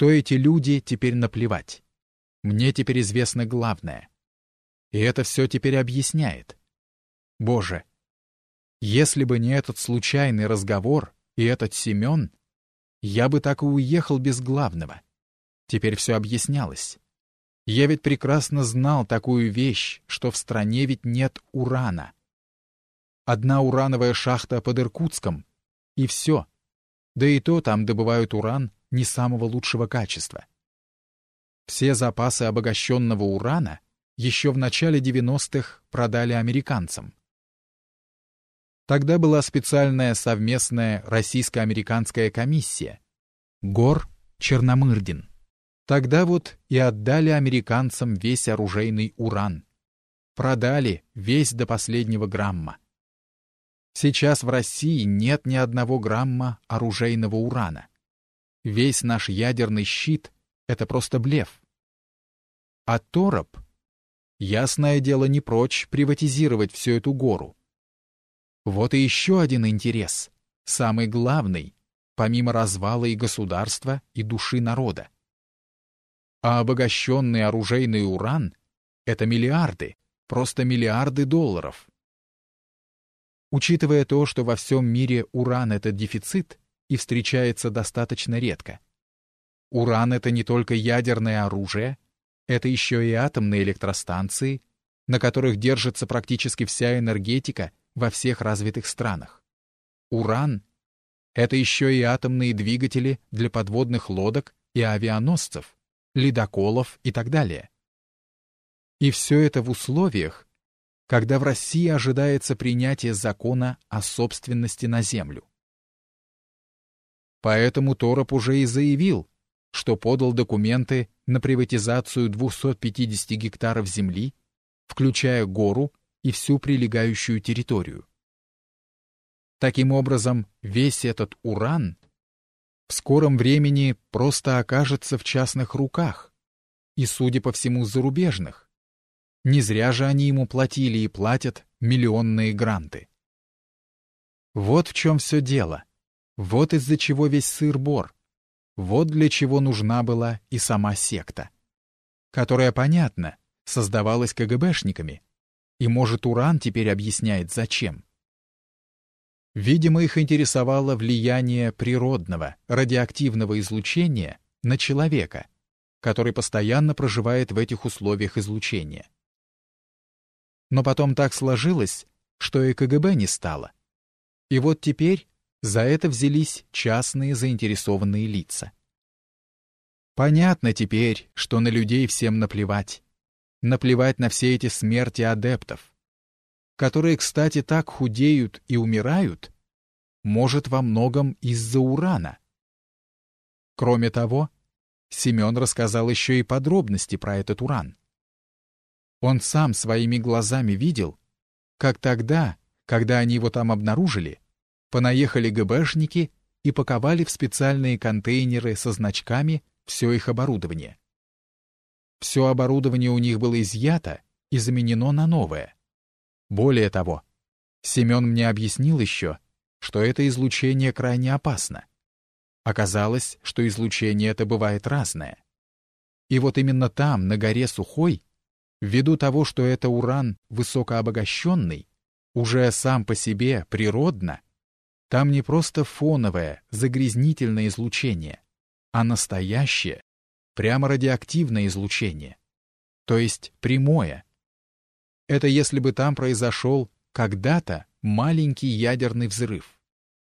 Кто эти люди, теперь наплевать. Мне теперь известно главное. И это все теперь объясняет. Боже, если бы не этот случайный разговор и этот Семен, я бы так и уехал без главного. Теперь все объяснялось. Я ведь прекрасно знал такую вещь, что в стране ведь нет урана. Одна урановая шахта под Иркутском, и все. Да и то там добывают уран не самого лучшего качества. Все запасы обогащенного урана еще в начале 90-х продали американцам. Тогда была специальная совместная российско-американская комиссия. Гор Черномырдин. Тогда вот и отдали американцам весь оружейный уран. Продали весь до последнего грамма. Сейчас в России нет ни одного грамма оружейного урана. Весь наш ядерный щит — это просто блеф. А Тороп, ясное дело, не прочь приватизировать всю эту гору. Вот и еще один интерес, самый главный, помимо развала и государства, и души народа а обогащенный оружейный уран — это миллиарды, просто миллиарды долларов. Учитывая то, что во всем мире уран — это дефицит и встречается достаточно редко. Уран — это не только ядерное оружие, это еще и атомные электростанции, на которых держится практически вся энергетика во всех развитых странах. Уран — это еще и атомные двигатели для подводных лодок и авианосцев, ледоколов и так далее. И все это в условиях, когда в России ожидается принятие закона о собственности на землю. Поэтому Тороп уже и заявил, что подал документы на приватизацию 250 гектаров земли, включая гору и всю прилегающую территорию. Таким образом, весь этот уран в скором времени просто окажется в частных руках, и, судя по всему, зарубежных. Не зря же они ему платили и платят миллионные гранты. Вот в чем все дело. Вот из-за чего весь сыр-бор. Вот для чего нужна была и сама секта. Которая, понятно, создавалась КГБшниками. И, может, Уран теперь объясняет, зачем. Видимо, их интересовало влияние природного, радиоактивного излучения на человека, который постоянно проживает в этих условиях излучения. Но потом так сложилось, что и КГБ не стало. И вот теперь за это взялись частные заинтересованные лица. Понятно теперь, что на людей всем наплевать. Наплевать на все эти смерти адептов которые, кстати, так худеют и умирают, может во многом из-за урана. Кроме того, Семен рассказал еще и подробности про этот уран. Он сам своими глазами видел, как тогда, когда они его там обнаружили, понаехали ГБшники и паковали в специальные контейнеры со значками все их оборудование. Все оборудование у них было изъято и заменено на новое. Более того, Семен мне объяснил еще, что это излучение крайне опасно. Оказалось, что излучение это бывает разное. И вот именно там, на горе Сухой, ввиду того, что это уран высокообогащенный, уже сам по себе природно, там не просто фоновое, загрязнительное излучение, а настоящее, прямо радиоактивное излучение, то есть прямое, это если бы там произошел когда-то маленький ядерный взрыв.